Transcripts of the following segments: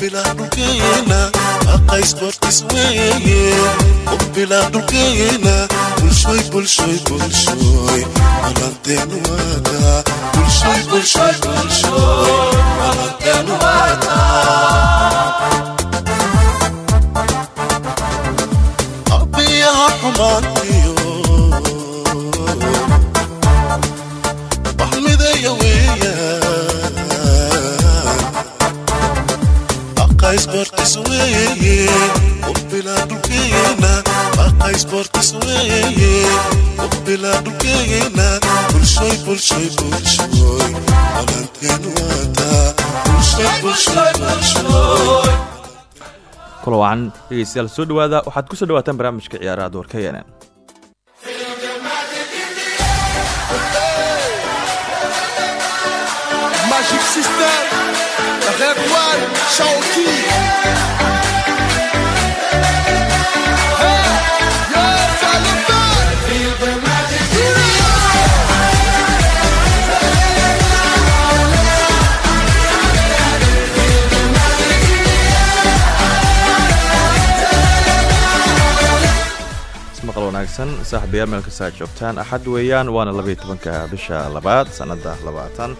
bilaa dhulkeena aqaysbortis weeye qof bilaa dhulkeena bulshoy bulshoy bulshoy balanteenu waataa bulshoy bulshoy bulshoy balanteenu waataa abiyaha xumaantiyo baxmideeya weeyaan aqaysbortis weeye qof bilaa dhulkeena aqaysbortis weeye qof bilaa dhulkeena bulshoy bulshoy bulshoy balanteenu waataa bulshoy bulshoy bulshoy kula wacan dhegeystayaal soo dhowaada waxaad ku soo dhawaataan barnaamijka ciyaaraha doorka yeenen Magic System, saaxiibayaal meel kasta aad joogtaan. Axad weeyaan waana labaiyo tobanka bisha labaad sannada labaatan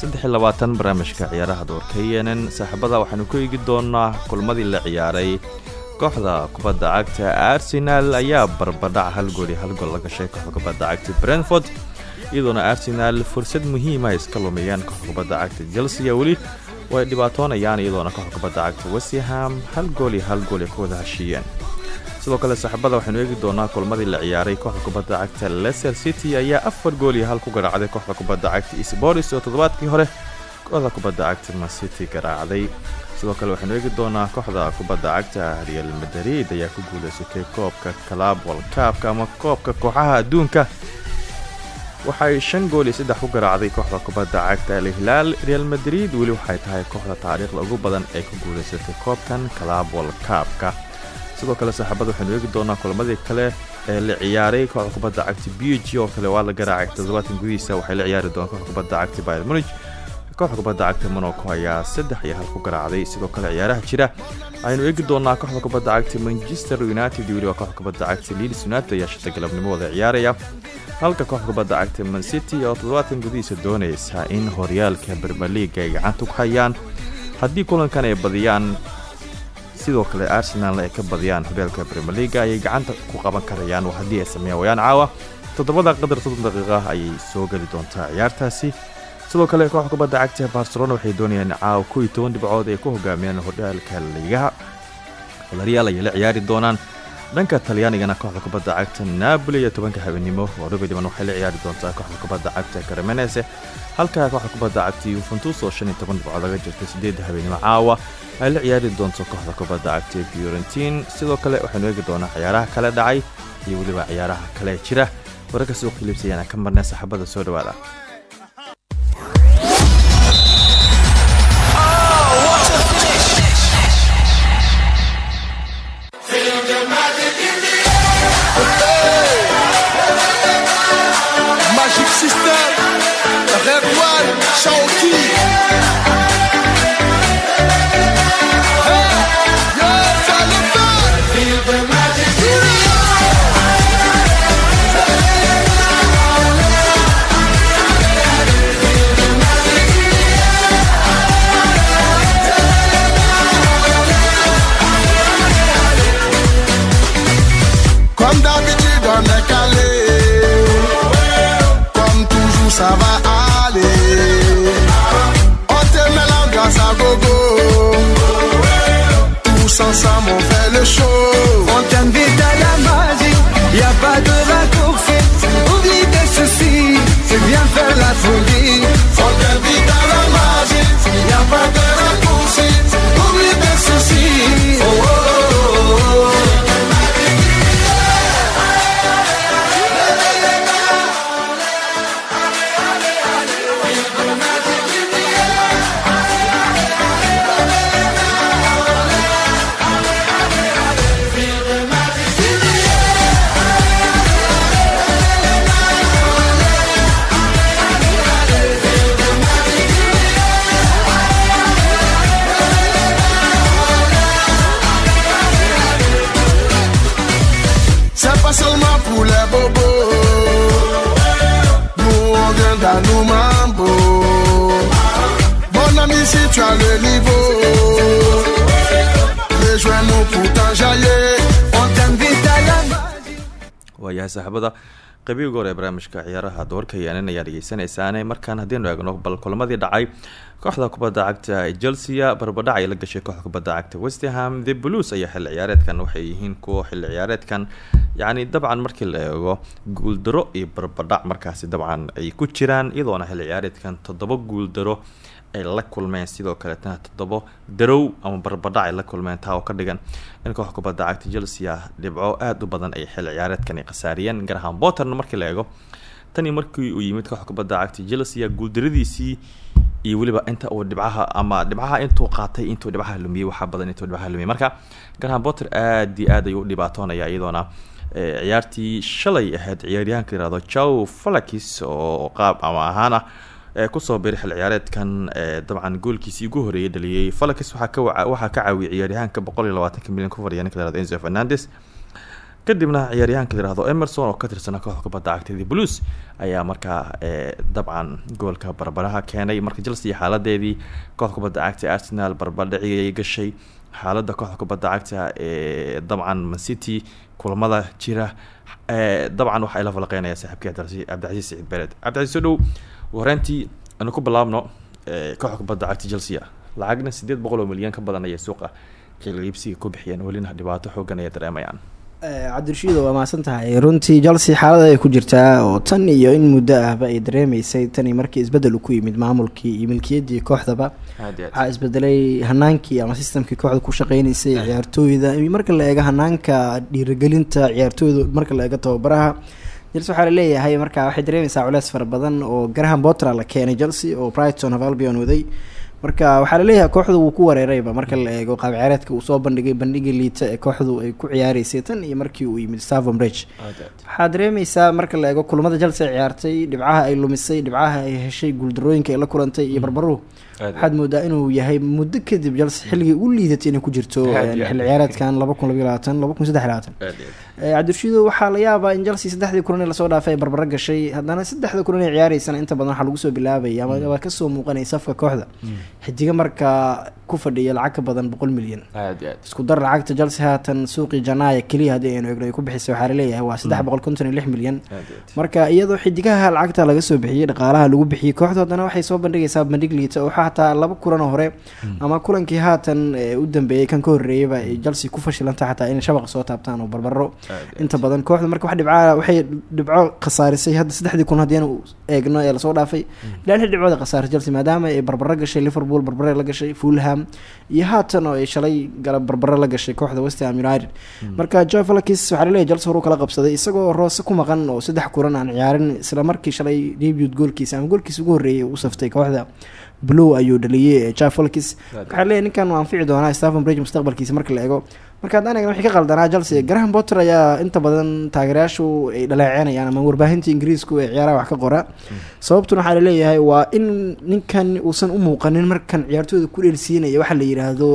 saddexiyo labaatan barnaamijka ciyaaraha doorka yeenen saaxiibada waxaanu ku eegi doonaa kulmadii la ciyaaray. Kooxda kubadda cagta arsenal ayaa barbadhac hal gool iyo hal gool la gashay kooxda kubadda cagta brentford iyadoona arsenal fursad muhiima iska lumiyeen kooxda kubadda cagta chelsea. Weli way dhibaatoonayaan iyadoona kooxda kubadda cagta westham hal gool iyo hal gool ay ku wada heshiiyeen sidoo kale saaxiibada waxaynu eegi doonaa kulmadii la ciyaaray kooxda kubadda cagta leicester city ayaa afar gool iyo hal ku garaacday kooxda kubadda cagta sports oo toddobaadkii hore. Kooxda kubadda cagta mancity garaacday. Sidoo kale waxaynu eegi doonaa kooxda kubadda cagta real madrid ayaa ku guuleysatay koobka club cupka ama koobka kooxaha adduunka. Waxay shan gool iyo saddex ku garaacday kooxda kubadda cagta al hilaal real madrid weli waxay tahay kooxda taariikhda ugu badan ee ku guuleysatay koobkan club cupka sidoo kale saaxiibada waxaynu eegi doonaa kulamadii kale ee la ciyaaray kooxda kubadda cagta b g oo kale waa la garaacay toddobaadkan gudihiisa waxay la ciyaari doonaa kooxda kubadda cagta bayr munich. Kooxda kubadda cagta monaco ayaa saddex iyo hal ku garaacday sidoo kale ciyaaraha jira. Ayaynu eegi doonaa kooxda kubadda cagta manchester united weli waa kooxda kubadda cagta leeds united ayaa shanta galabnimo ciyaaraya. Halka kooxda kubadda cagta mancity oo toddobaadkan gudihiisa doonaysa in horyaalka bermeliga ay gacanta ku hayaan. Haddii kulankan ay badiyaan sidoo kale arsenalna ay ka badiyaan horyaalka bremeliga ayay gacanta ku qaban karayaan. Haddii ay sameeyaan wayaan caawa toddobada qadar soddon daqiiqa ayay soo geli doontaa ciyaartaasi. Sidoo kale kooxda kubadda cagta barcelona waxay doonayaan caawa kow iyo toban dhibcood ay ku hogaamiyaan horyaalka liigaha. Valarial ayay la ciyaari doonaan dhanka talyaanigana kooxda kubadda cagta napoli iyo tobanka habeenimo oo dhubi dhiban waxay la ciyaari doontaa kooxda kubadda cagta karamenese halka kooxda kubadda cagta yuventus oo shan iyo toban dhibcood laga jirtay sideedda habeenimo caawa ay la ciyaari doonto kooxda kubadda cagta fiorentin sidoo kale waxaynu eegi doonaa ciyaaraha kale dhacay iyo weliba ciyaaraha kale jira. Wararka soo qiliibsayana ka marnay saxaabada soo dhawaada System, Red One, les bobos. Nous mambo. Mon ami, si tu as le niveau, rejoins-nous pour t'enjailler. On t'invite à la waayahay ee barnaamijka ciyaaraha doorka yaanin ayaa dhegeysanaysaane markaan haddiinu eegno bal kulamadii dhacay kooxda kubadda cagta chelsea barbadhac ay la gashay kooxda kubadda cagta westerham the blues ayaa xilli ciyaareedkan waxay yihiin kuwa xilli ciyaareedkan. Yacni dabcan markii la eego guuldaro iyo barbadhac markaasi dabcan ay ku jiraan iyadoona xilli ciyaareedkan toddoba guuldaro ay la kulmeen. Sidoo kaleetana toddobo darow ama barbadhac ay la kulmeen taa oo ka dhigan in koox kubadda cagta chelsea ah dhibco aada u badan ay xilli ciyaareedkan ay khasaariyeen. Garaham botterna markii la eego tanii markii uu yimid koox kubadda cagta chelsea guuldaradiisii iyo weliba inta uu dhibcaha ama dhibcaha intuu qaatay intuu dhibcaha lumiyey waxaa badan intuu dhibcaha lumiyey marka garaham botter aada iyo aad ayuu u dhibaatoonaya iyadoona eh, ciyaartii shalay ahayd ciyaaryahanka yiraahdo jow falakis oo qaab ama ahaana ee ku soo biray xil ciyaareedkan ee dabcan goolkiisii ugu horeeyay dhaliyey falakis waxaa ka waxaa ka caawiyay ciyaaryahanka boqol iyo labaatanka milyan ku fadhiya enzo fernandes kadibna ciyaaryahanka la yiraahdo emerson oo ka tirsanaa kooxda kubadda cagta the blues ayaa markaa ee, dabcan goolka barbaraha keenay. Marka chelsea xaaladeedii kooxda kubadda cagta arsenal barbadhaciyay gashay. Xaaladda kooxda kubadda cagta ee dabcan mancity kulamada jira ee, dabcan waxaa ila falaqeynaya saaxiibkii cabdicasiis saciid bered cabdicasiis soo dhow horeantii anu ku bilaabno kooxda kubadda cagta chelsea lacagna sideed boqol oo milyan ka badan ayay suuqa qiil iibsiga ku bixiyeen. Welina dhibaato xoogan ayay dareemayaan cabdirashiid waa mahadsan tahay runtii chelsea xaalada ay ku jirtaa oo tan iyo in muddo ahba ay dareemeysay tani markii isbeddel uu ku yimid maamulkii iyo milkiyaddii kooxdaba waxaa isbedelay hanaankii ama sistamkii kooxda ku shaqeyneysay ciyaartooyda. Marka la eego hanaanka dhiirigelinta ciyaartooyda marka la eego tababaraha chelsea waxaa la leeyahay marka waxay dareemeysaa culeys fara badan oo graham potter la keenay chelsea oo brighton of albion waday marka waxaa la leeyahay kooxdu wuu ku wareerayba marka la eego qaab ciyaareedka uu soo bandhigay bandhigii liita ee kooxdu ay ku ciyaareysay tan iyo markii uu yimid stavon bridge. Waxaa dareemeysaa marka la eego kulamada chelsea ay ciyaartay dhibcaha ay lumisay dhibcaha ay heshay guuldarooyinka ay la kulantay iyo barbaruhu. Aad iyo waxaad moodaa inuu yahay muddo kadib chelsea xilligii u liidatay inay ku jirto aad. xilli ciyaareedkan laba kun labayo labaatan laba kun saddex iyo labaatan Eh, cabdirashiido waxaa la yaabaa in chelsea saddexdii kulan ee la soo dhaafay ay barbaro gashay. Haddana saddexda kulan ee ciyaareysana inta badan waxaa lagu soo bilaabaya ama waa ka soo muuqanaya safka kooxda xidiga markaa ku fadhiya lacag ka badan boqol milyan. Isku dar lacagta chelsea haatan suuqii janaaya keliya haddii aynu eegno ay ku bixisay waxaa la leeyahay waa saddex boqol konton iyo lix milyan. Marka iyadoo xidigaha lacagta laga soo bixiyey dhaqaalaha lagu bixiyey kooxdu haddana waxay soo bandhigaysaa bandhig liita oo waxaa hataa laba kulan oo hore ama kulankii haatan u dambeeyey kan ka horreeyeyba ay chelsea ku fashilanta xataa inay shabaqa soo taabtaan oo barbaro inta badan kooxda marka wax dhibcaa waxay dhibco khasaarisay hadda saddexdii kun haddii aanu eegno ee la soo dhaafay. Ilaa lix dhibcood ay khasaarisay chelsea maadaama ay barbaro gashay liverpool barbare la gashay fulham iyo haatan oo ay shalay gala barbaro la gashay kooxda west ham united. Marka joe falakis waxaa la leeyahay chelsea horuu kala qabsaday isagoo roose ku maqan oo saddex kulan aan ciyaarin isla markii shalay debut goolkiisa ama goolkiisa ugu horreeyay uu saftay kooxda blue ayuu dhaliyey joe falakis waxaa leeyahay ninkan waa anfici doonaa stephen bridge mustaqbalkiisa marka la eego marka eegno wixii ka qaldanaa chelsea graham potter ayaa inta badan taageerayaashu ay dhaleeceynayaan ama warbaahinta ingiriisku ee ciyaaraha wax ka qora. Sababtuna waxaa la leeyahay waa in ninkan uusan u muuqanin markan ciyaartooyda ku dheelsiinaya waxa la yidhaahdo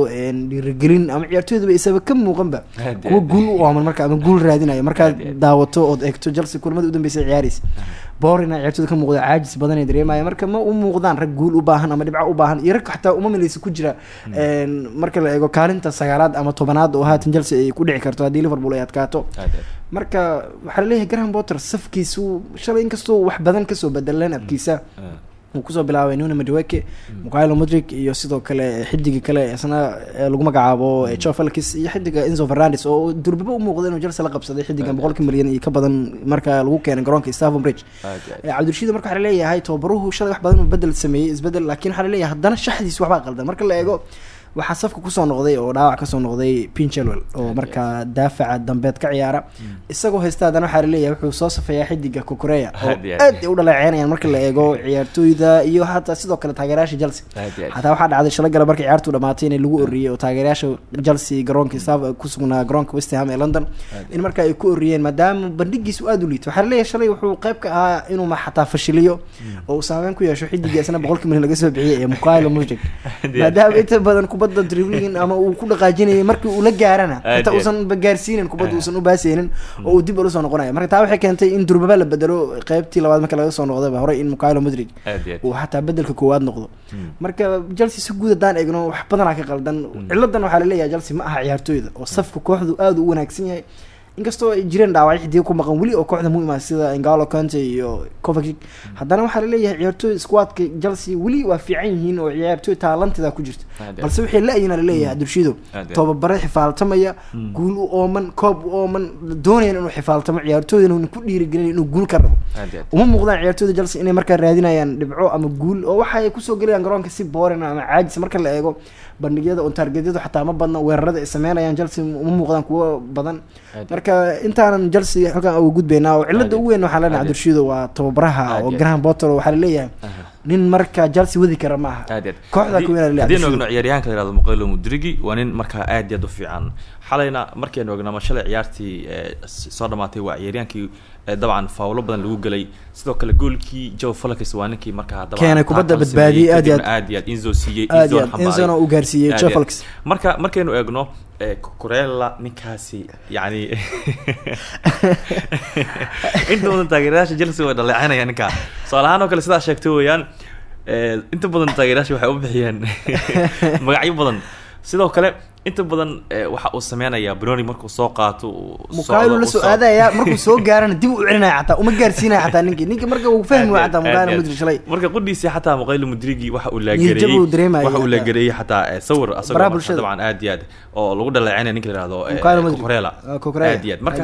dhiirigelin ama ciyaartooydaba isaba ka muuqanba kuwa guul u aaman marka ama guul raadinaya. Markaad daawato ood eegto chelsea kulamada u dambeysay ciyaaraysa boorina ciyaartooyda ka muuqda caajis badan ay dareemaya marka ma u muuqdaan rag guul u baahan ama dhibco u baahan iyo rag xataa uma mileysa ku jira een, marka la eego kaalinta sagaalaad ama tobanaad oo haatan chelsea ay ku dhici karto haddii liverpool ay adkaato. Marka waxaa la leeyahay graham potter safkiisu shalay inkastoo wax badan ka soo bedeleen abkiisa Ah. uu ku soo bilaabay nuna madweke mikailo modric iyo sidoo kale xidiga kale isna lagu magacaabo eh, joe iyo xidiga enzo fernandes oo durbaba u muuqda inuu chelsea la qabsaday xidigan boqolka milyan iyo ka badan marka lagu keenay garoonka stavon bridge. Cabdirashiid marka waxaa la leeyahay tababaruhu shalay wax badan uu bedel sameeyey isbeddel laakiin waxaa la leeyahay haddana shaxdiis waxbaa qaldan marka la eego waxaa safka ku soo noqday oo dhaawac ka soo noqday pinchilwell oo markaa daafaca dambeed ka ciyaara. Isagoo haysta haddana waxaa la leeyahay wuxuu soo safeeyaa xidiga kokoreya oo Aad ay u dhaleeceynayaan marka la eego ciyaartooyda iyo hataa sidoo kale taageerayaasha chelsea. Xataa waxaa dhacday shalay gala markii ciyaartu dhamaatay in lagu oriyey oo taageerayaasha chelsea garoonka staff ku sugnaa garoonka west ham ee london. In marka ay ku oriyeen maadaama bandhigiisu aada u liito waxaa la leeyahay shalay wuxuu qayb ka ahaa inuu ma xataa fashiliyo oo uu saameyn ku yeesho xidiga isna boqolkii milyan laga soo bixiyey ee mikailo mudrik maadaama inta badan kubadda dribbling ama uu ku dhaqaajinayay markii uu la gaarana inta uusan gaarsiinin kubadda uusan u baaseynin oo uu dib ula soo noqonaya marka taa waxay keentay in durbaba la bedelo qeybtii labaad marka laga soo noqdayba horey in iyo aad uu xataa bedelka koowaad noqdo. Marka Chelsea si guud haddaan eegno wax badanaa ka qaldan. Ciladan waxaa la leeyahay Chelsea ma aha ciyaartooyda oo safka kooxdu aad u wanaagsan yahay inkastoo ay jireen dhaawacyo xidiga ku maqan weli oo kooxda muhiim ah sida N'Golo Kante iyo Kovacic haddana waxaa la leeyahay ciyaartooy squadka Chelsea weli waa fiican yihiin oo ciyaartooy taalantida ku jirta. Balse waxay la-yihiin la leeyahay Abdulshido iyo aad. tobabare xifaaltamaya guul u ooman koob u ooman doonayaan inuu xifaaltamo ciyaartooydana ku dhiirigelin inuu guul ka rabo. Uma muuqdaan ciyaartooyda Chelsea inay markaa raadinayaan dhibco ama guul oo waxa ay ku soo gelayaan garoonka si boring ama caajis marka la eego bandhigyada on targetyadu xataa ma badna weerarada ay sameynayaan Chelsea uma muuqdaan kuwo badan. Marka intaanan Chelsea halkan uga gudbaynaa oo cilada ugu weyn waxaa iyo Abdulshido waa tababaraha oo Graham Potter oo waxaa la leeyahay Aha. nin markaa Chelsea wadi kara ma aha kooxda Haddii- ku weyn haddii la leeyahay ogno ciyaaryahanka la yihahdo muqaylo mudrigi waa nin markaa aad iyo aad u fiican xalayna markaynu ogno ama shalay ciyaartii soo dhamaatay waa ciyaaryahankii ee, dabcan fawlo badan lagu gelay sidoo kale goolkii joe falakis waa ninkii markaa Keenay kubadda badbaadiyey, aad aad. aad inzo siiyey Inzona uu gaarsiiyey Joe. Felix marka markaynu eegno ee, kurela ninkaasi yani inta badan taageerayaasha chelsea way dhaleecanayaan ninkaa tusaale ahaan oo kale sidaa sheegtay weeyaan ee, inta badan taageerayaasha waxay u bixiyeen magacyo badan. Sidoo kale inta badan ee, waxa uu sameynayaa broni markuu soo qaato socdo, la soo aadaya markuu soo gaarana dib u celinaya xataa uma gaarsiinaya xataa ninkii. Ninka marka uu fahmi waa xataa aad. Mudrik shalay. Marka qudhiisii xataa muqaylo mudrigi waxa uu dareemayo waxa uu laagereeyey xataa ee, sawir asagoo dabcan aad iyo aad oo lagu dhaleecanaya ninka la Mukaylo Mudrik. Cucurella. Ah, aad iyo aad. Marka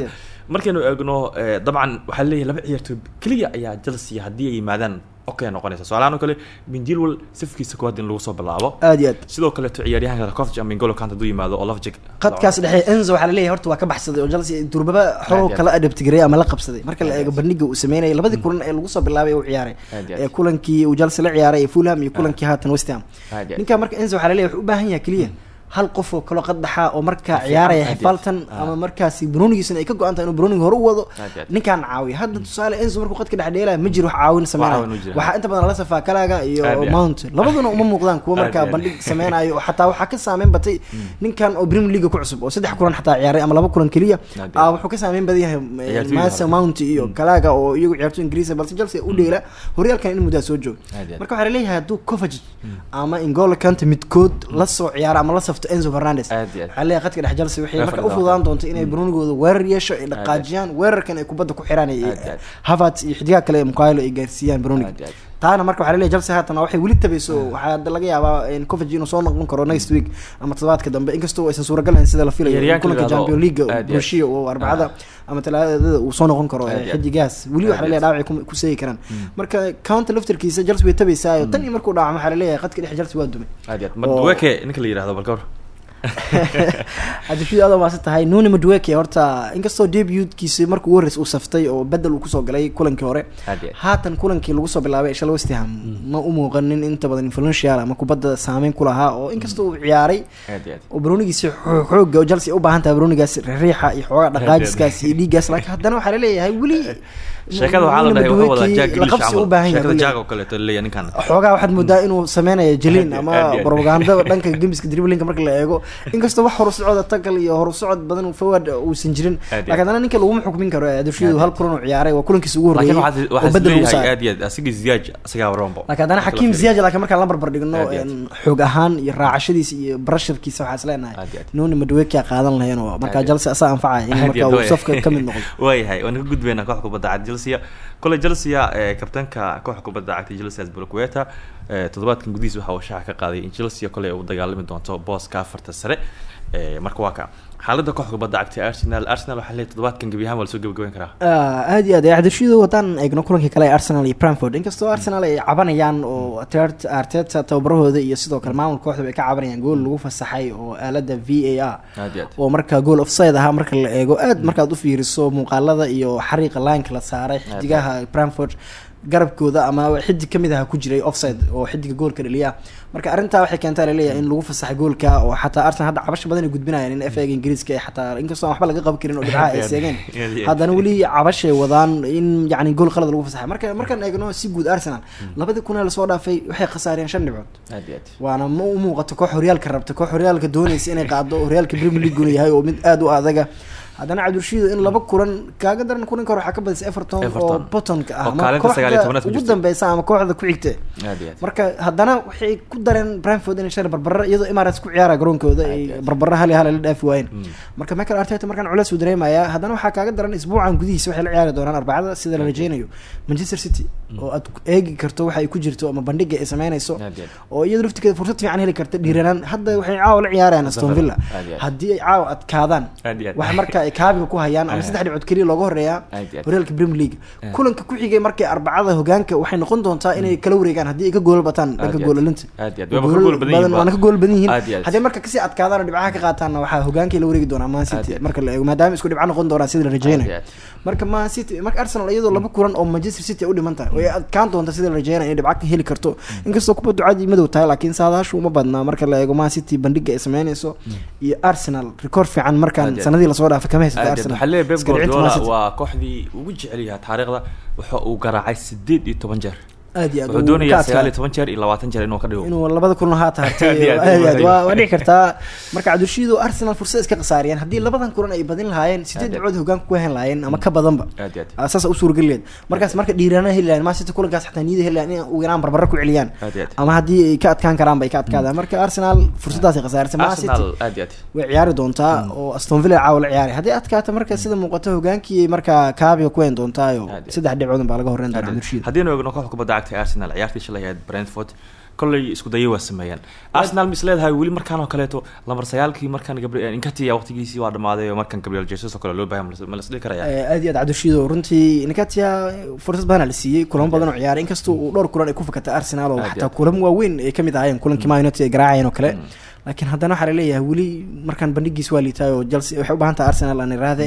markaynu eegno ee, dabcan waxaa leeyahay laba ciyaartooy keliya ayaa Chelsea haddii ay yimaadaan okay noqonaysa su'aalahan oo kale Minjilwal safkiisa koowaad in lagu soo bilaabo. Aad iyo aad. Sidoo kaleeto ciyaaryahanka Kovacic ama N'Golo Kante hadduu yimaado oo Lovchik qadkaas dhexe Enzo waxaa la leeyahay horta waa ka baxsaday oo Chelsea durbaba iyo kala adabtigareey ama la qabsaday. Marka la eego bandhiga uu sameynayay labadii kulan ee lagu soo bilaabay uu ciyaaray. Ee kulankii uu Chelsea la ciyaaray ee Fulham iyo kulankii haatan West Ham. Aad iyo aad. ninka marka Enzo waxaa la leeyahay wuxuu u baahan yahay keliya hal qof oo kalo qadaxa oo markaa ciyaaraya xifaaltan Ah. ama markaasi Brunigiisana ay ka go-an tahay inuu Bruniga hore u wado ninkaan caawiya hadda tusaale Enzo markuu qadka dhex dheelaya ma jiro wax caawin sameynaya waxaa inta badan la safaa Kalaga iyo aad. Mount. Labaduna uma muuqdaan kuwa markaa aad. bandhig sameynayo oo xataa waxaa ka saameyn batay ninkan oo Premier League ku cusub oo saddex kulan xataa ciyaaray ama laba kulan keliya. Ah. Wuxuu ka saameyn badan yahay Mason hore. Mount iyo Kalaga oo iyagu ciyaartooy Ingiriis ah, balse Chelsea u dheela horyaalkan in muddo soo joogo. Marka waxaa leeyahay hadduu Kovacic ama N'Golo Kante midkood la soo ciyaaro ama la safto Enzo aad. waxaa leeyahay qadka dhex Chelsea waxay marka u fadhidaan. fududaan doonto inay Brunigooda weerar yeesho ay dhaqaajiyaan weerarkan ay kubadda ku xiraan. Havertz iyo xidigaha kale ee Mukaylo ay gaarsiiyaan aad. Taana marka waxaa la leeyahay Chelsea haatan waxay weli tabayso. Waxaa laga yaabaa in Kovacic inuu soo noqon karo next week ama toddobaadka dambe. Inkastoo aysan suuragal ahayn sida la filayo kulanka la yiraahdo- Champions League aad iyo aad. Borussia oo arbacada ama talaadada uu soo noqon karo xidigaas weli iyo la leeyahay dhaawacay ku seegi karaan. Marka counter laftarkiisa Chelsea way tabaysaa tan iyo markuu dhaawacmo waxaa la leeyahay qadka dhexe Chelsea waa dumay. Aad iyo aad. Oo- Madueke ninka la yihahdo balka hor cabdishid aad maasan tahay nuni madweke horta inkastoo debutkiisi markuu ugu horreys uu saftay oo bedel uu ku soo galay kulankii hore haatan kulankii lagu soo bilaabay shal west ham? Ma u muuqanin inta badan influential ama kubadda saameyn ku lahaa oo inkastoo uu ciyaaray oo bronigiisi xoo- xooga oo chelsea u baahan tahay bronigaas riixa iyo xoogaa dhaqaajiskaas iyo dhiiggaas laakiin haddana waxaa la leeyahay weli sheekada waxaa la dhahay wuxuu wadaa qabsi u baahan sheekada jack oo kaleeto leeyahay ninkan xoogaa waxaad moodaa inuu Aad iyo- ama aad iyo- propaganda dhanka gemiska driblinka marka la eego. Inkastoo wax horusocod tackle iyo horusocod badan forward uusan jirin. Laakiin haddana ninka laguma xukmin karo adurshiyadu Aad hal kulan uu ciyaaray waa kulankiisa ugu waxaad oo bedel lagu saaray. Aad iyo aad asigii ziyaaj asigaa rombo laakiin haddana xakiim ziyaaj laakiin markaan la barbar dhigno een, xoog ahaan iyo raacashadiisa iyo barasharkiisa waxaa is leenahay. Aad iyo aad. nuuni madwekia qaadan lahayn oo markaa jalse asaa anfacaya in markaa uu safka ka mid noqdo. Waayahay waan ka gudbaynaa kooxda kubadda cagta chelsea. Kole chelsea ee kabtanka kooxda kubadda cagta chelsea asbulkueta toddobaadkan gudihiisa waxa uu shaaca ka qaaday in chelsea kole u dagaalami doonto booska afarta sare ee, marka waa ka xaaladda kooxda kubadda cagta arsenal. Arsenal waxaa leeyahay toddobaadkan gebi ahaan waa la soo gebagabeyn karaa. Ah, aad iyo aad cabdirashiido haddaan eegno kulankii kale ee arsenal iyo bramford inkastoo arsenal ay cabanayaan oo Tet- arteta tababarahooda iyo sidoo kale maamulka kooxda ay ka cabanayaan gool lagu fasaxay oo aalada v a r. Oo marka goal offside ahaa marka la eego aad markaad u fiiriso muuqaalada iyo xariiqa lineka la saaray xidigaha bramford garabkooda ama xidig ka mid aha ku jiray offside oo xidiga goolka dhaliya marka arrintaa waxay keentaa la leeyahay in lagu fasaxay goolka oo xataa arsenal hadda cabasho badan ay gudbinayaan in fa ingiriiska ay xataa inkastoo aan waxba laga qaban karin oo dhibcaha ay seegeen. haddana weli cabashay wadaan in yani gool qalad lagu fasaxay. Marka markaan eegno si guud arsenal labadii kun ee la soo dhaafay waxay khasaareen shan dhibcood. Waana ma u muuqato koox horyaalka rabta koox horyaalka doonaysa inay qaado horyaalka premier league yahay oo mid aada u adaga haddana cabdirashiid in laba kulan kaaga daran kulanka hore waxaa ka badisay everton oo botonka ah ugu dambeysa ama kooxda ku xigta marka haddana waxay ku dareen brentford inay shalay barbara iyadoo emirates ku ciyaara garoonkooda ay barbara hal iyo hal la dhaafi waayeen. Marka michael arteta markaan culeys uu dareemayaa haddana waxaa kaaga daran isbuucan gudihiisa waxay la ciyaari doonaan arbacada sida la rajeynayo manchester city oo aad eegi karto waxa ay ku jirto ama bandhiga ay sameynayso oo iyada laftigeeda fursad fiican heli karta dhiiranaan hadda waxay caawa la ciyaarayaan aston villa. Haddii ay caawa adkaadaan. Waxa marka ay kaabiga ku hayaan ama saddex dhibcood keliya looga horeeyaa horyaalka premier league kulanka ku xigay markay arbacada hogaanka waxay noqon doontaa inay kala wareegaan haddii ay ka gool bataan dhanka goolalinta waana ka gool badan yihiin. Haddii marka ka sii adkaadaan oo dhibcaha ka qaataanna waxaa hogaankay la wareegi doonaa man city marka la eego maadaama isku dhibco noqon doonaa sida la rajeynayo marka man city marka arsenal iyadoo laba kulan oo manchester city ay u dhiman tahay way adkaan doonta sida la rajeynayo inay dhibco ka heli karto. Inkastoo kuba ducadii madow tahay laakiin saadaashu uma badnaa marka la eego man city bandhiga ay sameynayso iyo arsenal record fiican markaan sanadii la soo dhaafay kama haysata aad iyo aad. arsenal waxaa leeyahay Pep Iska dhicinta Man Guardiola waa kooxdii ugu jecel yahay taariikhda waxa uu garaacay sideed iyo toban jeer aad iyo aad wuxuu uu doonayaa sagaal iyo toban jeer iyo labaatan jeer inuu ka dhigo. Inuu labada kulan haa tahartay Aad aad, waa waa dhici kartaa. Marka cabdirashiid oo arsenal fursad iska khasaariyeen haddii labadan kulan ay badin lahaayeen sideed dhibcood hogaanka ku hen lahaayeen ama ka badanba. Aad iyo aad. Saas u suurageliyeed markaas marka dhiiraana heli lahayen man city kulankaas xataa niyada heli lahayen in ugu yaraan barbaro ku celiyaan. Ama haddii ay ka adkaan karaan bay ka adkaadaan. Marka arsenal fursadaasay khasaarisay aad way ciyaari doontaa oo aston villa caawa la ciyaari. Haddii adkaata marka sida muuqato hogaankii markaa kaabiga ku hen doontaa oo Aad iyo saddex dhibcood baa laga horreyn doonaa Aad ee arsenal ciyaartii shalay ahayd brentford kolley isku dayo waa sameeyeen arsenal mis leedahay weli markaan oo kaleeto lamar sagaalkii markaan gabriel inkatiya waqtigiisii waa dhamaaday oo markaan gabriel jesus oo kale loo baahay ma la isdhihi karaya? Eh, aad iyo aad cabdirashiido runtii nikatia fursad badan la siiyey kulamo badan oo ciyaaray inkastoo uu dhowr kulan ay ku fakatay arsenal oo xataa kulamo waaweyn ay ka mid ahaayeen kulankii man united ay garaacayeen oo kale laakiin haddana waxaa la leeyahay weli markaan bandhigiis waa liitaay oo chelsea waxay u baahan tahay arsenal aan iraahde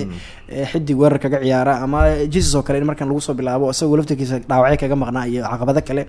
eh, xidig weerar kaga ciyaara ama jesus oo kale in markaan lagu soo bilaabo isagoo laftarkiisa dhaawacyo kaga maqnaa iyo caqabado kale.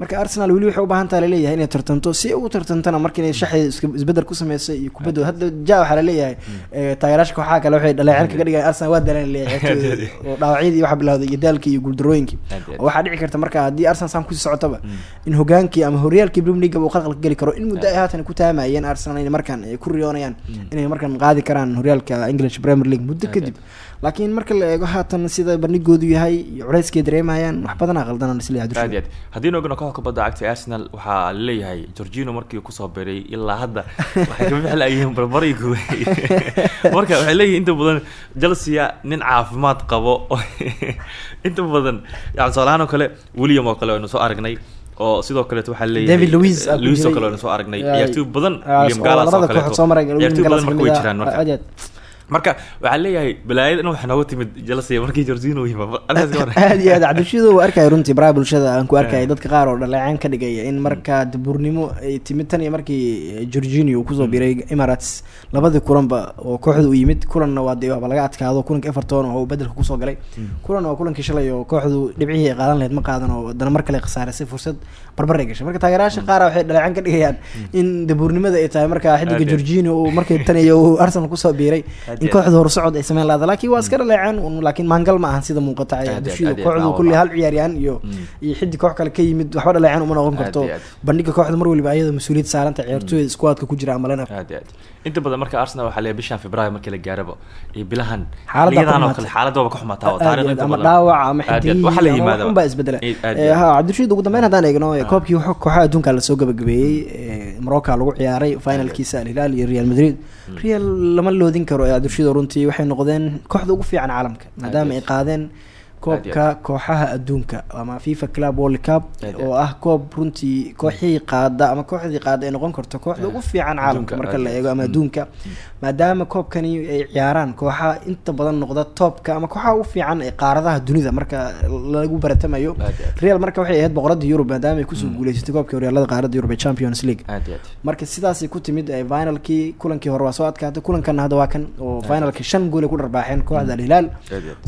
Marka arsenal weli waxay u baahan tahay la leeyahay inay tartanto si ay u tartantana marka inay iska- isbeddel ku sameysay iyo kubadooda hadda ja waxaa la leeyahay eh, taageeraasha kooxaha kale waxay dhaleecin kaga dhigayan arsenal waa dalan leeyahay oo dhaawacyadii waxaa bilowday iyo daalkii iyo guuldarooyinkii oo waxaa dhici karta marka haddii arsenal saan ku sii socotaba in hogaankii ama horyaalkii premier league uu qalqal geli karo in muddo ay haatan ku taamayeen arsenal markaan ay ku riyoonayaan inay markaan qaadi karaan horyaalka english premier league muddo kadib. laakiin marka la eego haatan sida bandhigoodu yahay iyo culeyskay dareemayaan wax badanaa qaldanaan is leeyahay haddiinu eegno kooxda kubadda cagta arsenal waxaa la leeyahay georgino markii ku soo biray ilaa hadda waxay kama bixlayihiin barbari guway marka waxay leeyihiin inta badan chelsea nin caafimaad qabo. Inta badan yani tusaalahaan oo kale william oo kale aynu soo aragnay oo sidoo kaleeto waxaa leeyahay ku Luiz oo kale soo aragnay. Ay, ciyaartoy badan william oo galas oo kaleeto. ciyaartoy badan marka way jiraan marka. Marka waxaa leeyahay balaayada in waxay nooga timid chelsea markii hor. aad iyo aad cabdishido uu arkaya runtii baraha bulshada aan ku arkaya dadka qaar oo dhaleecaan ka dhigaya in marka dabuurnimo ay timid tan iyo markii georginio uu ku soo biray emirates labadii kulanba oo kooxda u yimid kulanna waa dee laga adkaado kulanka everton oo bedelka ku soo galay. Kulanna waa kulankii shalay oo kooxdu dhibcihii ay qaadan lahayd ma qaadan oo dana mar kale khasaarisay fursad barbar ay gashay. Marka taageerayaasha qaar waxay dhaleecaan ka dhigayaan in dabuurnimada ay tahay marka Aad xidiga uu markii tan iyo uu arsenal ku soo biiray kooxda horsocod ay sameyn lahayd laakiin waa iska dhaleecaan un- laakiin maangal ma ahan sida muuqata Aad iyo aad, cabdishido aad iyo aad, kooxdu kulli hal ciyaaryahan iyo iyo xiddi koox kale ka yimid waxba dhaleecaan uma noqon karto bandhiga kooxda mar waliba ayada mas'uuliyad saaranta ciyaartooyda squadka ku jira ama inta badan marka arsenal waxaa leeyahay bishan february markii la gaaraba iyo bilahan Xaaladda xiliyadan oo ka kale xaaladda waa ka xumataa oo taariikhda ama dhaawac ama aad. waxa la yimaada waxun baa isbedela ha cabdirashiid ugu dambeyn haddaan eegno koobkii kooxaha adduunka la soo gabagabeeyey eh, morocco lagu ciyaaray finalkiisa alhilaal iyo real madrid real lama loodin karo eh, cabdirashiid runtii waxay noqdeen kooxda ugu fiican caalamka maadaama ay aad. qaadeen koobka kooxaha adduunka ama fifa club world cup oo ah koob runtii kooxihii qaada ama kooxdii qaada ay noqon karto kooxda ugu fiican caalamka marka la eego ama aad. adduunka maadaama koobkani ay ciyaaraan kooxaha inta badan noqda toobka ama kooxaha ugu fiican ee qaaradaha dunida marka lagu baratamayo. Real marka waxay ahayd boqorada yurub maadaama ay ku soo guuleysatay koobkii horyaalada qaarada yurub ee champions league. Marka sidaasay ku timid finalkii kulankii hore waa soo adkaatay kulankanna hadda waa kan oo finalkii shan gool ay ku dharbaaxeen kooxda alhilaal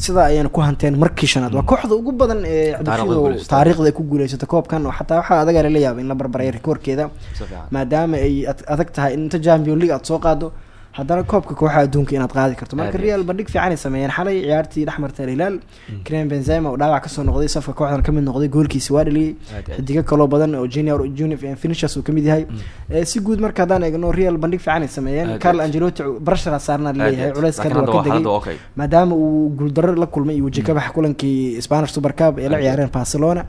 sidaa ayayna ku hanteen markii shanaad. Waa kooxda ugu badan ee guuleysatay. taariikhda ay ku guuleysatay koobkan oo xataa waxaa adaga lala yaaba in la barbaray rikoorkeeda maadaama ay ad- adag tahay in inta champion league aad soo qaado haddana koobka kooxaha adduunka inaad qaadi karto. Marka real bandhig fiican ay sameeyeen xalay ciyaartii dhex martay alhilaal krem benzema oo dhaawac ka soo noqday safka kooxdan ka mid noqday goolkiisi waa aad. xidigo kaloo badan oo junior junior finishers uu ka mid yahay. Eh, si guud marka haddaan eegno real bandhig fiican ay sameeyeen. Carl angelotti barshara saarna leeyahay culeys hadda waa ka degay. maadaama uu guuldarro la kulmay iyo weji kabax kulankii spanish super cup ee la ciyaareen barcelona.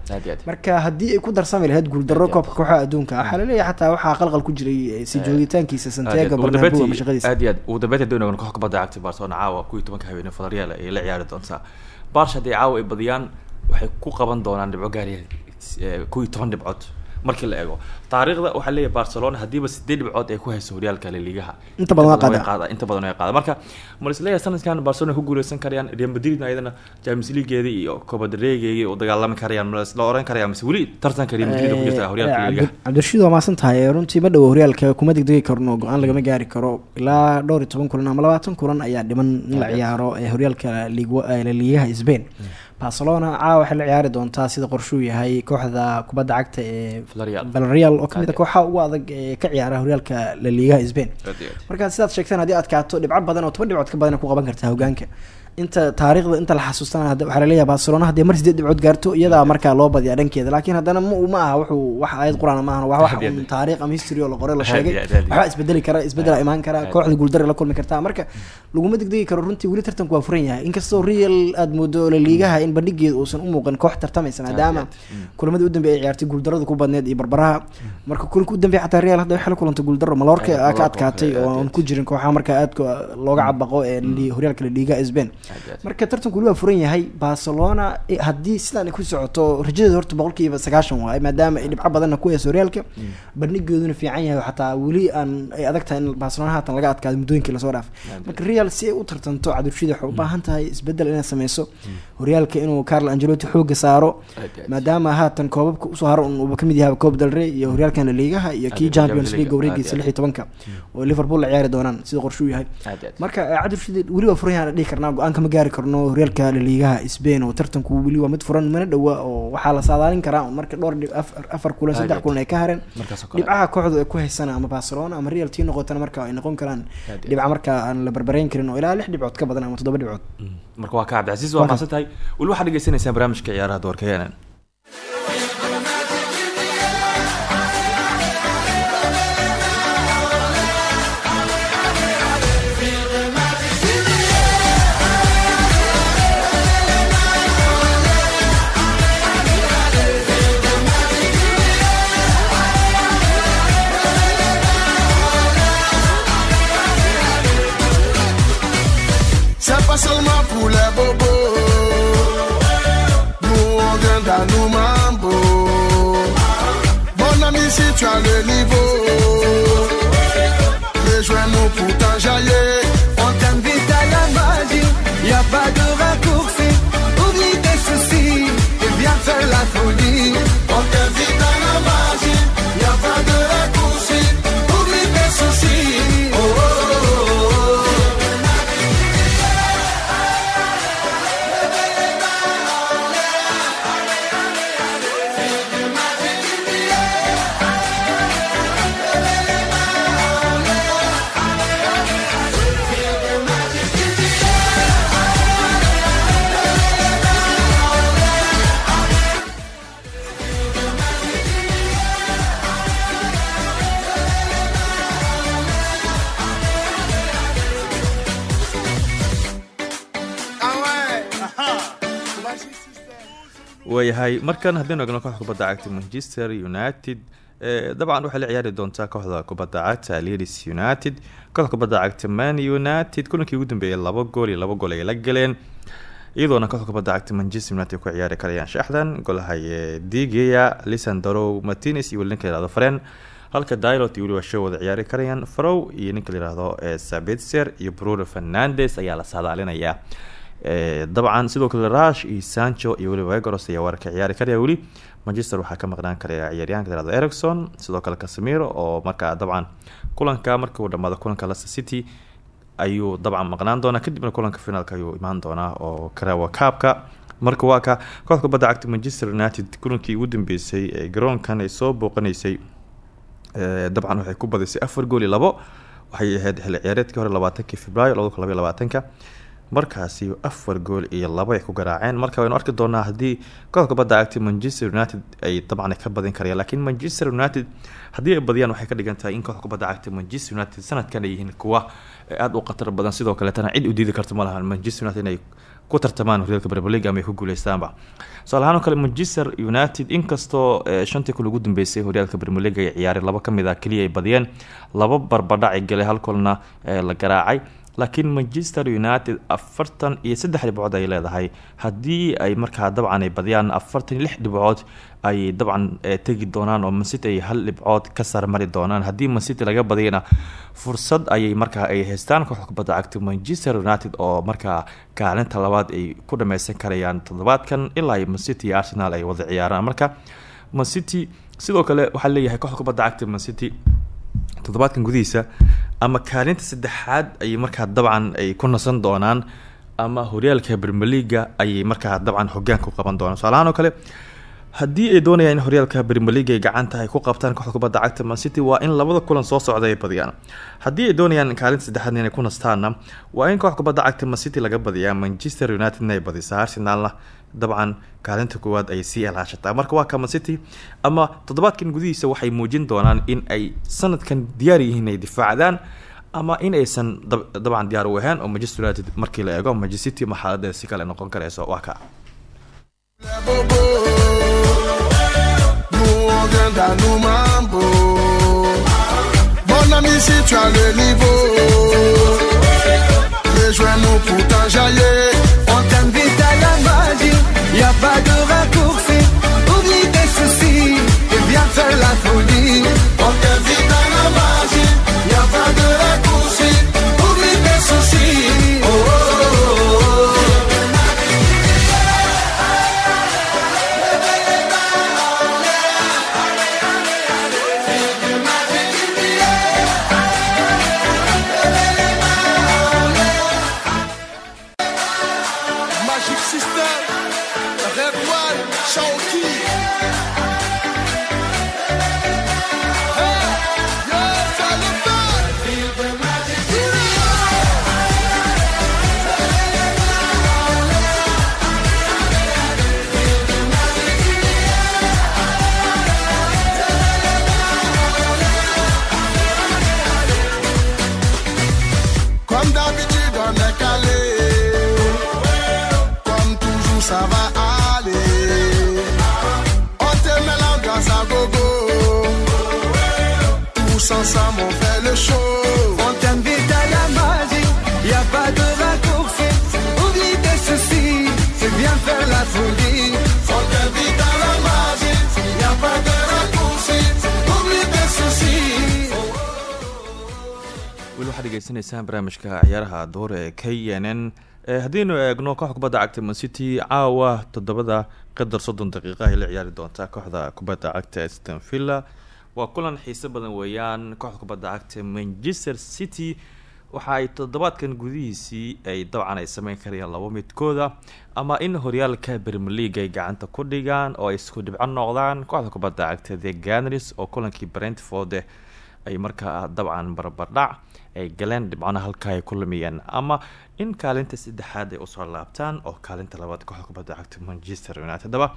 Marka haddii ay ku darsami lahayd guuldarro koobka kooxaha adduunka waxaa la leeyahay xataa waxaa qalqal ku jiray eh, si joogitaankiisa santiago bernabeu ama shaqadiisa. aad iyo aad. Ugu dambeynta haddii nagan koox kubadda cagta barcelona caawa kuw iyo tobanka habeenimo fadariyaal ay la ciyaari doontaa. Barsh haddii caawa ay badiyaan waxay ku qaban doonaan dhibco gaariya kuw iyo toban dhibcood markii la eego. Taariikhda waxaa leeyahay barcelona haddiiba sideed dhibcood ay ku hayso horyaalka laligaha Inta badan inta badan way qaada marka ma is leeyahay sanadkan barcelona ku guuleysan karayaan real madridna ayadana champions leagueedi iyo reygeegi u dagaalami karayaan ma la oran karaya mise weli tartanka real madrid ku jirta horyaalka Eh, laligaha Cabdi- cabdirashiid waa maasan tahay runtii ma dhowo horyaalka kuma degdegi karno go'aan lagama gaari karo. Ilaa dhowr iyo toban kulan ama labaatan kulan ayaa dhiman in la ciyaaro ee horyaalka liig- eh, spain barcelona caawa waxay la ciyaari doontaa sida qorshuu yahay kooxda kubadda cagta ee Villarreal. villarreal oo ka mid a Aad. kooxaha ugu adag ee ka ciyaara horyaalka laliigaha spain marka sidaad sheegtaan haddii adkaato dhibco badan oo toban dhibcood ka badan ku qaban kartaa hogaanka inta taariikhda inta la xasuustana hadda waxaa la leeyahay barcelona haddii mar sideed dhibcood gaarto iyadaa markaa loo badiyaa dhankeeda. Laakiin haddana ma ma aha wuxuu wax ayad quraan ma ahan waa wax un taariikh ama history oo la qoray la sheegay. waxbaa isbedeli kara isbedela imaan kara Aad. kooxda guuldare la kulmi kartaa. Marka laguma degdegi karo runtii weli tartanku waa furan yahay. Inkastoo real aad moodo laliigaha in bandhigeeda uusan u muuqan koox tartamaysa maadaama aad. Mm. kulamadii u dambeeyay ay ciyaartay guuldarada ku badneed iyo barbaraha. Marka kulanka u dambeeyay xataa real hadda waxay la kulantay guuldaro malorka Aad, ka adkaatay oo aan ku jirin kooxaha markaa aadka looga cabaqo ee horyaalka laliiga spain Aad iyo aad. Marka tartanku weli waa furan yahay barcelona eh, haddii sidaan ay ku socoto rajadeeda horta boqolkiiba sagaashan waaye maadaama ay dhibco badanna ku hayso horyaalka bandhigeeduna fiican yahay xataa weli aan ay adag tahay in barcelona haatan laga adkaado muddooyinkii la soo dhaafay marka real si ay u tartanto cadurshida waxay u baahan tahay isbeddel inay sameyso horyaalka inuu carlo angelotti xooga saaro maadaama haatan koobabka u soo haro un uuba ka mid yahay koob dalre iyo horyaalkan laliigaha iyo kii champions league wareegiisa lix iyo tobanka oo liverpool la ciyaari doonaan. Sida qorshuu yahay. Marka cadurshida weli waa furan yahay dhihi karnaa go'aan kama gaari karno horyaalka laliigaha spain oo tartanku weli waa mid furan mana dhowa oo waxaa la saadaalin karaa marka dhowr afar- kulan saddex kulan ay ka hareen. Dhibcaha kooxdu ay ku haysana ama barcelona ama real tii noqotana marka ay noqon karaan dhibca marka aan la barbarayn karin oo ilaa lix dhibcood ka badan ama toddoba dhibcood. Marka waa ka cabdicasiis waa maasan tahay. Weli waxaad dhegeysaneysaan barnaamijka ciyaaraha doorka yeenan si tu as le niveau, rejoins-nous pour t'enjailler. Waayahay markan haddaynu egno kooxda kubadda cagta manchester united dabcan waxay la ciyaari doontaa kooxda kubadda cagta leeds united. Kooxda kubadda cagta man united kulankii ugu dambeeyay laba gool iyo laba gool ay la galeen. Iyadoona kooxda kubadda cagta manchester united ku ciyaari karayaan shaxdan golahay digeya lisandro martinez iyo weli ninka yihahdo fren halka dilot iyo weliba show wada ciyaari karayaan. Farow iyo ninka la yihahdo eh, sabitzer iyo bruno fernandes ayaa la saadaalinayaa dabcan sidoo kale rush iyo sancho iyo weliba vegoros ayaa weerarka ciyaari karaya weli. Manchester waxaa ka maqnaan karaya ciyaaryahanka yihahdo ericson sidoo kale casemiro oo markaa dabcan kulanka markii uu dhamaado kulanka leicester city ayuu dabcan maqnaan doonaa. Kadibna kulanka finaalka ayuu imaan doonaa oo karawa kaabka marka waa ka kooxda kubadda cagta manchester united kulankii ugu dambeysay ee garoonkan ay soo booqanaysay Eh, dabcan waxay ku badisay afar gool iyo labo. Waxay ahayd xilli ciyaareedkii hore labaatankii februaayo labada markaasi afar gool iyo labo ay ku garaaceen. Marka waynu arki doonaa haddii kooxda kubadda cagta manchester united ay dabcan ka badin karayaan laakiin manchester united haddii ay badiyaan waxay ka dhigan in kooxda kubadda cagta manchester united sanadkan ay yihiin kuwa aada u khatar badan. Sidoo kaleetana cid u diidi karta ma lahan. Manchester united inay ku tartamaan horyaalka premier league ama ay ku guuleystaanba tusaale ahaan kale manchester united inkastoo eh, shantii kun ugu dambeysay horyaalka premier league ay ciyaareen. Laba ka mid ah keliya ay badiyeen. Laba barbadhac ay galay hal kolna eh, la garaacay laakiin manchester united afartan iyo saddex dhibcood ay leedahay. Haddii ay markaa dabcan ay badiyaan afartan iyo lix dhibcood ay dabcan eh, tegi doonaan oo mancity ay hal dhibcood ka sarmari doonaan. Haddii mancity laga badiyana fursad ayay markaa ay haystaan kooxda kubadda cagta manchester united oo markaa kaalinta labaad ay ku dhameysan karayaan toddobaadkan ilaa ay mancity iyo arsenal ay wada ciyaaraan. Marka mancity sidoo kale waxaa leeyahay kooxda kubadda cagta mancity toddobaadkan gudihiisa ama kaalinta saddexaad ayay markaa dabcan ay ku nasan doonaan ama horyaalka leaga ayay markaa dabcan hogaanka u qaban doonaan. Tusaalahaan oo kale haddii ay doonayaan in horyaalka premier league ay gacanta ay ku qabtaan kooxda kubadda cagta man city waa in labada kulan soo socda ay badiyaan haddii ay doonayaan kaalinta saddexaad inay ku nastaanna waa in kooxda kubadda cagta man city laga badiyaa manchester united ay badisaa arsenalna. Dabcan kaalinta koowaad ay sii ilaashataa marka waa ka man city ama toddobaadkan gudihiisa waxay muujin doonaan in ay sanadkan diyaar yihiin ay difaacdaan ama in aysan dab- dabcan diyaar u ahayn oo manchester united markii la eego manchester city ma xaaladeeda si kale noqon karayso waa ka on nous mambo. Mon ami, si tu as le niveau, rejoins-nous pour t'enjailler. On t'invite à la magie, y a pas de raccourci. Oublie tes soucis et viens faire la folie. On t'invite à la magie, y a pas de raccourci. Dhegeysanaysaan barnaamijka ciyaaraha door ee k n n haddiinu eegno kooxda kubadda cagta man city caawa toddobada qadar soddon daqiiqa ay la ciyaari doontaa kooxda kubadda cagta aston villa. Waa kulan xiiso badan weeyaan kooxda kubadda cagta manchester city. Waxa ay toddobaadkan gudihiisii ay dabcan ay sameyn karayaan laba midkooda ama in horyaalka premier league ay gacanta ku dhigaan oo isku dhibco noqdaan kooxda kubadda cagta the ganris oo kulankii brentford ay markaa dabcan barbardhac ay galeen dhibcana halkaa ay ku ama in kaalinta saddexaad ay u soo laabtaan oo kaalinta labaad kooxda kubadda cagta manchester united. Haddaba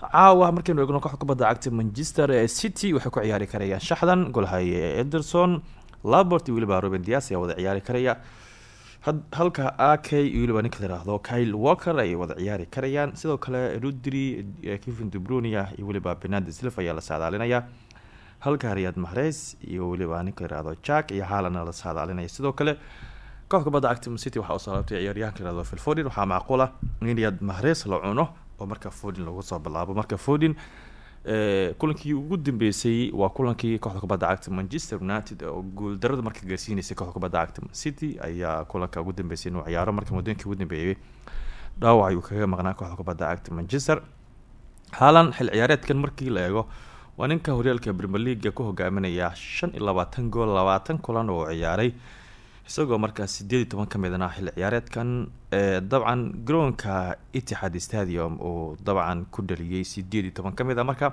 caawa markaynu eegno kooxda kubadda cagta manchester city waxay ku ciyaari karayaan shaxdan golhaye ederson labort iyo weliba ruben dias ayaa wada ciyaari karaya. Halka ak iyo weliba ninka la yihahdo kyle walker ay wada ciyaari karayaan. Sidoo kale rudri eh, kevin dubrunia iyo weliba benadi silva ayaa la saadaalinaya halka riyad mahres iyo weliba ninka yihahdo jack iyo haalana la saadaalinaya. Sidoo kale kooxda kubadda Man city waxaa u soo laabtay ciyaaryahanka yihahdo phil fodin waxaa macquul in riyad mahres la cuno oo marka fodin lagu soo bilaabo. Marka fodin Eh, kulankii ugu dambeysay waa kulankii kooxda kubadda cagta manchester united oo guuldarada marka gaarsiineysay kooxda kubadda cagta city ayaa kulanka ugu dambeysay inuu ciyaaro. Marka muddooyinkii ugu dambeeyay dhaawac ayuu kaga maqnaa kooxda kubadda cagta manchester. Haalan xil ciyaareedkan markii la eego waa ninka horyaalka premier league ku hogaaminaya shan iyo labaatan gool labaatan kulan oo ciyaaray isagoo markaas sideed iyo toban ka midna xil ciyaareedkan ee dabcan garoonka itixaad stadium uu dabcan ku dhaliyey sideed iyo toban ka mid a marka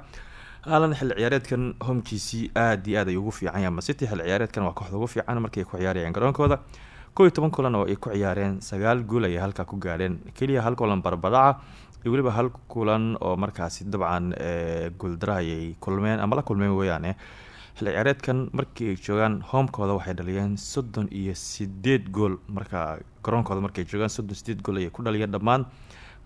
haalan xil ciyaareedkan homkiisii aada iyo aad ay ugu fiican yahay masity xil ciyaareedkan waa kooxda ugu fiican markii ku ciyaarayeen garoonkooda. Kow iyo toban kulan oo ay ku ciyaareen sagaal gool ayay halkaa ku gaadheen keliya hal kulan barbadaca iyo weliba hal kulan oo markaasi dabcan ee guuldara ayay kulmeen ama la kulmeen weeyaane xilli ciyaareedkan markii ay joogaan homekooda waxay dhaliyeen soddon iyo sideed gool. Marka garoonkooda markay joogaan soddon gool ayay ku dhaliyeen dhammaan.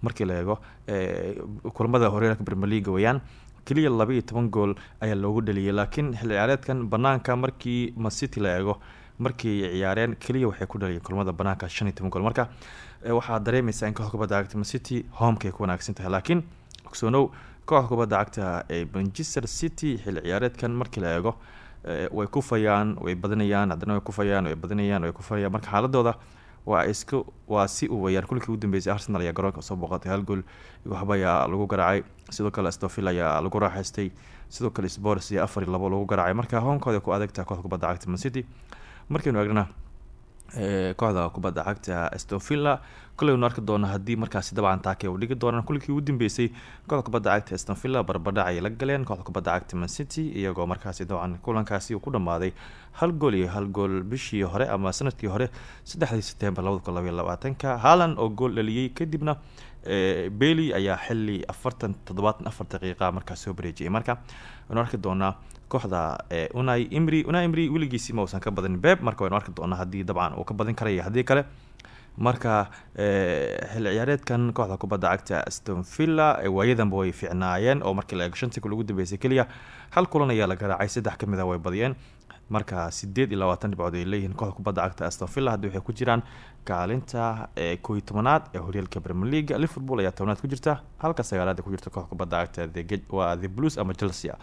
Markii la eego ee, kulamada horyaalka premier league weeyaan keliya laba iyo toban gool ayaa loogu dhaliyay. Laakiin xilli ciyaareedkan banaanka markii macity la eego markii ciyaareen keliya waxay ku dhaliyeen kulamada banaanka shan iyo toban gool. Marka ee, waxaa dareemeysaa in kooxda kubadda cagta macity homeka ay ku wanaagsan tahay. Laakiin ogsoonow kooxda kubadda cagta ee manchester city xilli ciyaareedkan markii la eego ee, way kufayaan way badinayaan haddana way kufayaan way badinayaan way kufayaan marka xaaladooda waa isku waa si u weyaan kulinkii ugu dambeysay arsenal ayaa garoonka soo booqatay. Hal gool iyo waxba ayaa lagu garaacay. Sidoo kale stofil ayaa lagu raaxaystay. Sidoo kale spors iyo afar iyo lagu garaacay. Marka hoonkooda ku adegtaa kooxda kubadda cagta man city markaynu eegnana ee, kooxda kubadda cagta stonvilla koleynu arki doona haddii markaasi dabcan taake u dhigi doonaan kulinkii ugu dambeysay kooxda kubadda cagta stonvilla barbadhac ay la galeen. Kooxda kubadda cagta man city iyagoo markaasi dabcan kulankaasi uu ku dhamaaday hal gool iyo hal gool bishii hore ama sannadkii hore saddexdii september labada kun haalan oo gool dhaliyey kadibna bailey ayaa xili afartan toddobaatan afar daqiiqa markaas soo bareejiyay. Marka waynu arki doonaa kooxda ee, unai imri unai imri weligiisi ma uusan ka badin beb marka waynu arki doonaa haddii dabcan uu ka badin karaya haddii kale. Marka ee, xilli ciyaareedkan kooxda kubadda cagta aston villa ee waayadanba way fiicnaayeen oo markii la eego shantii kul ugu dambeysay hal kulan ayaa la garaacay saddex ka mid a way badiyeen. Marka sideed iyo labaatan dhibcood ay leeyihiin kooxda kubadda cagta aston villa. Haddi waxay ku jiraan kaalinta ee koo iyo tobanaad ee horyaalka premier league liverpool ayaa tobanaad ku jirta halka sagaalaad ku jirta kooxda kubadda cagta waa the blues ama chelsea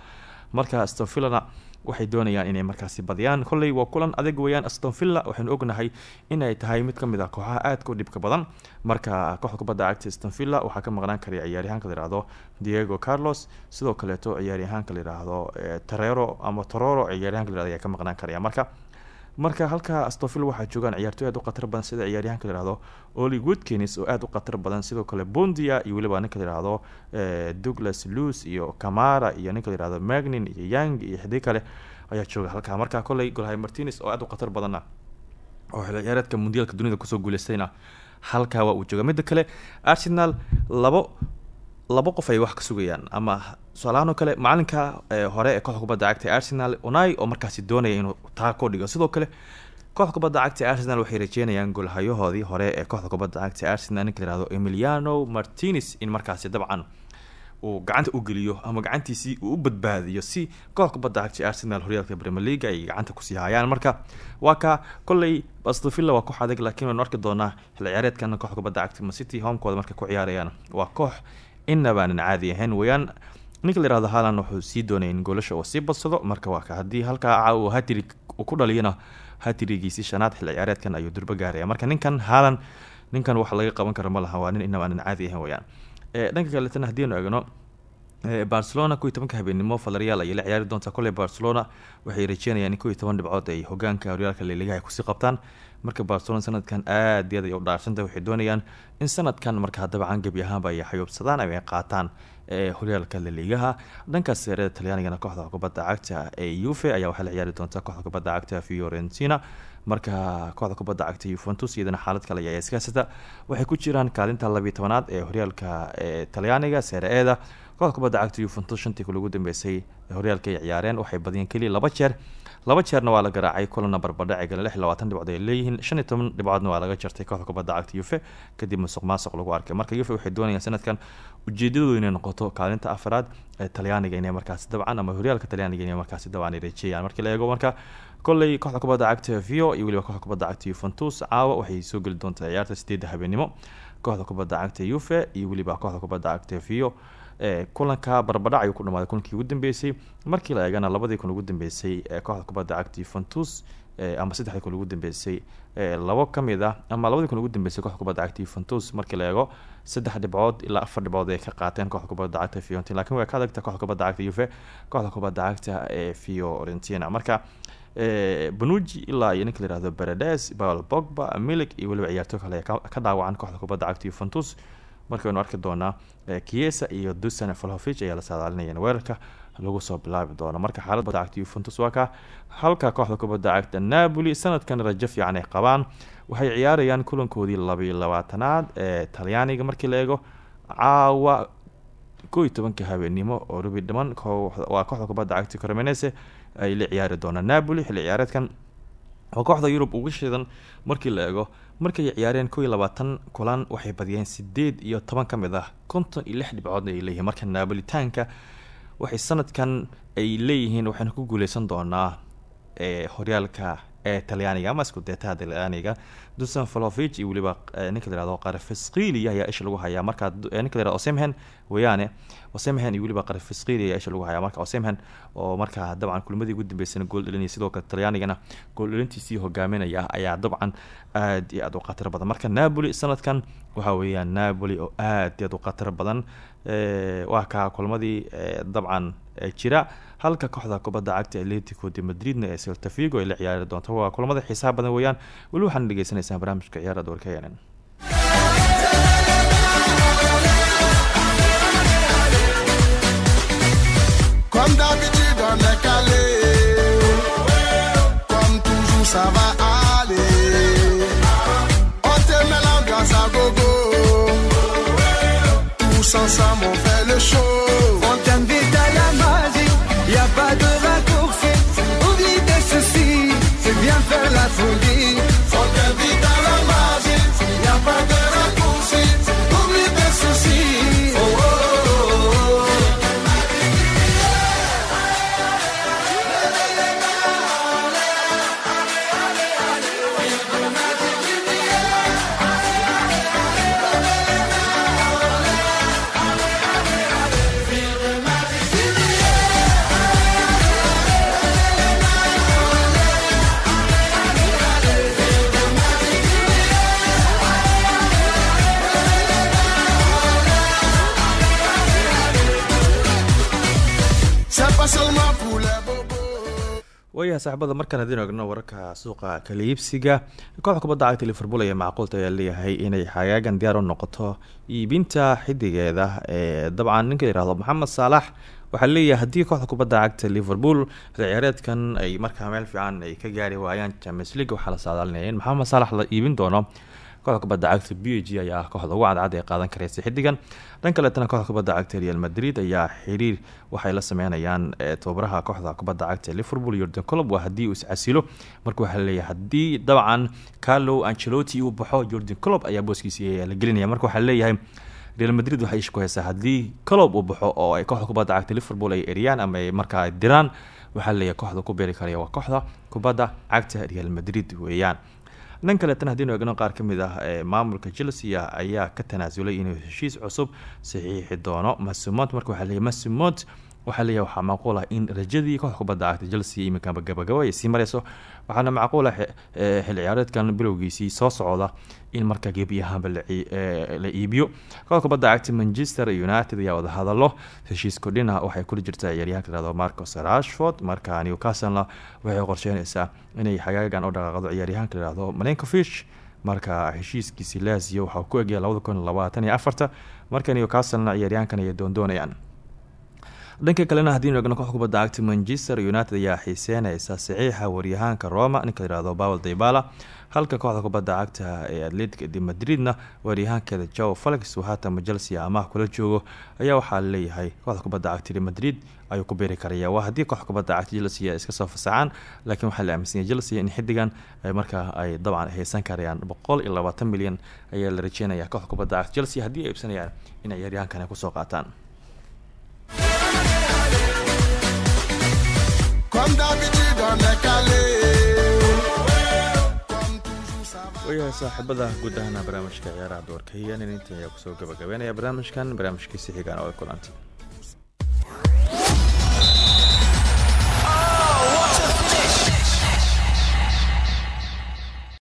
marka aston villana waxay doonayaan inay markaasi badiyaan. Kolley waa kulan adag weeyaan. Aston villa waxaynu ognahay inay tahay mid ka mid ah kooxaha aadka u dhibka badan. Marka kooxda kubadda cagta aston villa waxaa ka maqnaan karaya ciyaaryahaanka la yihahdo diego carlos. Sidoo kaleeto ciyaaryahaanka la yihahdo eh, torero ama tororo ciyaaryahanka la yihahdo ayaa ka maqnaan karaya marka marka halka astofil waxaa joogaan ciyaartoy aad u khatar badan sida ciyaaryahanka la yihahdo oli woodkins oo aad u khatar badan sidoo kale bondia iyo weliba ninka la yihahdo eh, douglas lus iyo camara iyo ninka la yihahdo magnin iyo yang iyo xidii kale ayaa jooga halka. Marka koley golhay martinez oo aad u khatar badanna oo xilli ciyaareedka mundialka dunida ku soo guuleystayna halkaa waa uu jooga. Midda kale arsenal labo labo qof ay wax ka sugayaan ama tusaalahaan oo kale macalinka ee hore ee kooxda kubadda cagta ee arsenal unai oo markaasi doonaya inuu taa dhigo. Sidoo kale kooxda kubadda cagta ee arsenal waxay rajeynayaan golhayahoodii hore ee kooxda kubadda cagta ee arsenal ninka la yihahdo emiliano martinez in markaasi dabcan uu gacanta u geliyo ama gacantiisii uu u badbaadiyo si kooxda kubadda cagta ee arsenal horyaalka premier league ay gacanta ku sii hayaan. Marka waa ka kolley astofilla waa koox adag laakiin waynu arki doonaa xilli ciyaareedkan kooxda kubadda cagta macity homekooda markay ku ciyaarayaan. Waa koox inabaanan caadi ahayn weeyaan ninka la yihahdo wuxuu sii doonaya in goolasha uu sii badsado marka waa ka haddii halkaa uu hatrig ku dhaliyana hatrigiisii shanaad xilli ciyaareedkan ayuu durbo gaaraya. Marka ninkan haalan ninkan wax laga qaban karo ma laha waa nin inabaanan caadi ahayn weeyaan ee dhanka kaletana haddiinu eegno ee, barcelona kow iyo habeenimo falaryaal ayay la ciyaari doontaa kolley barcelona waxay rajeynayaan in kow iyo toban dhibcood ay hogaanka horyaalka laligaha ku sii qabtaan. Marka barcelona sanadkan aad iyo aad ay u dhaarsantahay waxay doonayaan in sanadkan markaa dabcan gebi ahaanba ay xayuubsadaan ay qaataan horyaalka laligaha dhankaas seerada talyaanigana kooxda kubadda cagta ee uve ayaa waxaa la ciyaari doontaa kooxda kubadda cagta fiorentina. Marka kooxda kubadda cagta yuventus iyadana xaalad kale ayaa iskaasata. Waxay ku jiraan kaalinta labiyi tobanaad ee horyaalka ee talyaaniga seere-eeda kooxda kubadda cagta yuventus shantii kul ugu dambeysay horyaalka ay ciyaareen waxay badiyeen keliya laba jeer. Laba jeerna waa la garaacay kulana barbadhacigana lix labaatan dhibcood ay leeyihiin. Shan iyo waa laga jartay kooxda kubadda cagta yuve kadib musuq lagu arkay. Marka yuve waxay doonayaan sanadkan ujeedadoodu inay noqoto kaalinta afraad ee talyaaniga inay markaasi dabcan ama horyaalka talyaaniga inay markaasi dabcan ay markii la eego marka kolley kooxda kubadda cagta vio iyo weliba kooxda kubadda cagta yuventus caawa waxay soo geli doontaa ciyaarta sideedda habeenimo. Kooxda kubadda cagta yuve iyo weliba kooxda kubadda cagta vio kulanka barbadhac ayuu ku dhamaaday kulankii ugu dambeysay. Markii la eegana labadii kun ugu dambeysay ee kooxda kubadda cagta yuventus ama saddexdii kun ugu dambeysay labo ka mid ah ama labadii kun ugu dambeysay kooxda kubadda cagta yuventus markii la eego saddex dhibcood ilaa afar dhibcood ay ka qaateen kooxda kubadda cagta fiorentina. Lakin way ka adagta kooxda kubadda cagta yuve kooxda kubadda cagta ee fiorentina. Marka banuji ilaa iyo ninka la yihahdo beredes paul bogba milik iyo weliba ciyaartoo kale ka dhaawacan kooxda kubadda cagta yuventus markaynu arki doonaa kiesa iyo dusan falhovich ayaa la saadaalinayeen weerarka lagu soo bilaabi doono. Marka xaalad kubadda cagta yuventus halka kooxda kubadda cagta napoli sanadkan rajo fiican qabaan waxay ciyaarayaan kulankoodii labayo labaatanaad ee talyaaniga. Markii la eego caawa koo iyo tobanka habeenimo oo rubi dhiman waa kooxda kubadda cagta cremenese ay la ciyaari doonaan. Napoli xilli ciyaareedkan oo kooxda yurub uga shidan markii la eego markay ciyaareen koo iyo labaatan kulan waxay badiyeen sideed iyo toban ka mid ah. Konton iyo lix dhibcood ay leeyihiin marka napolitaanka waxay sanadkan ay leeyihiin waxaynu ku guuleysan doonaa horyaalka ee talyaaniga ama isku deetaha talyaaniga dusan falovich iyo weliba ninka layihahdo qarafisqili ayaa isha lagu hayaa. Marka ninka layihahdo osemhen weyaane osemhen iyo weliba qarafisqili ayaa isha lagu hayaa. Marka osemhen oo markaa dabcan kulmadii ugu dambeysana gool dhelinaya sidoo kale talyaanigana gool dhelintiisii hogaaminaya ayaa dabcan aad iyo aad u khatar badan. Marka napoli sanadkan waxa weeyaan napoli oo aad iyo aad u khatar badan waa kaa kulmadii dabcan jira. Halka kooxda kubadda cagta atletico de madridna ee seltafigo ay la ciyaari doonto. Waa kulamada xiisaha badan weeyaan. Weli waxaana dhegeysaneysaan barnaamijka ciyaara doorkayanan Comme d'habitude, on est calé. Comme toujours, ça va Y bobos. waayahay saaxibada markaan haddiinu egno wararka suuqa kala iibsiga kooxda kubadda cagta liverpool ayaa macquulta ayaa leeyahay inay xagaagan diyaar u noqoto iibinta xidigeeda ee dabcan ninka yihahdo maxamed saalax waxaa leeyahay haddii kooxda kubadda cagta liverpool ciyaareedkan ay markaa meel fiican ay ka gaari waayaan champions league waxaa la saadaalinaya in maxamed saalax la iibin doono kooxda kubadda cagta b ayaa ah kooxda ugu cadcad ee qaadan karaysa xidigan dhan kaleetana kooxda kubadda cagta real madrid ayaa xiriir waxay la sameynayaan tababaraha kooxda kubadda cagta liverpool yordan colob waa haddii uu iscasilo marka waxaa la leeyahay dabcan carlo ancelotti uu baxo jordan colob ayaa booskiisi la gelinaya. Marka waxaa real madrid waxay isha ku haysaa haddii colob uu baxo oo ay kooxda kubadda cagta liverpool ay eriyaan ama ay markaa ay diraan waxaa la leeyahay kooxda ku beeri karaya waa kooxda kubadda cagta real madrid weeyaan dhan kaleetana haddiinu egno qaar ka mid ah maamulka chelsea ayaa ka tanaasulay inuu heshiis cusub saxiixi doono masumont marka waxaa leeyahy masumont waxaa leeyahay waxaa macquul ah in rajadii kooxda kubadda cagta chelsea iminkanba gabagabo ay sii mareyso waxaana macquul ah xil ciyaareedkan bilowgiisii soo socda in marka gebi ahaanba la iibiyo. Kooxda kubadda cagta manchester united ayaa wada hadalo heshiis kordhina waxay kula jirtaa ciyaaryahanka tirahdo marcos rashford. Marka newcastlena waxay qorsheynaysaa inay xagaagan u dhaqaaqdo ciyaaryahanka tirahdo malenkovich marka heshiiskiisi lazio waxaa ku egya labada marka newcastlena ciyaaryahankan ayay doondoonayaan dhanka kalena haddiinu egno kooxda kubadda cagta manchester united ayaa xiiseynaysa saxiixa waryahaanka roma ninka layihahdo pavel dybala. Halka kooxda kubadda cagta ee atletic de madridna waryahaankeeda joe felix uu haatan chelsea amaah kula joogo ayaa waxaa leeyahay kooxda kubadda cagta de madrid ayuu ku beeri karaya waa haddii kooxda kubadda cagta chelsea iska soo fasaxaan laakiin waxaa la aaminsanyay chelsea in xidigan markaa ay dabcan haysan karayaan boqol milyan ayaa la rajeynaya kooxda kubadda cagta chelsea haddii ay iibsanayaan in ciyaaryahankan ay ku soo qaataan waayahay saaxiibada guud ahaana barnaamijka ciyaaraha doorka hiyan in intii ayaa ku soo gabagabeynaya barnaamijkan barnaamijkiisi xigaan oo ay kulantay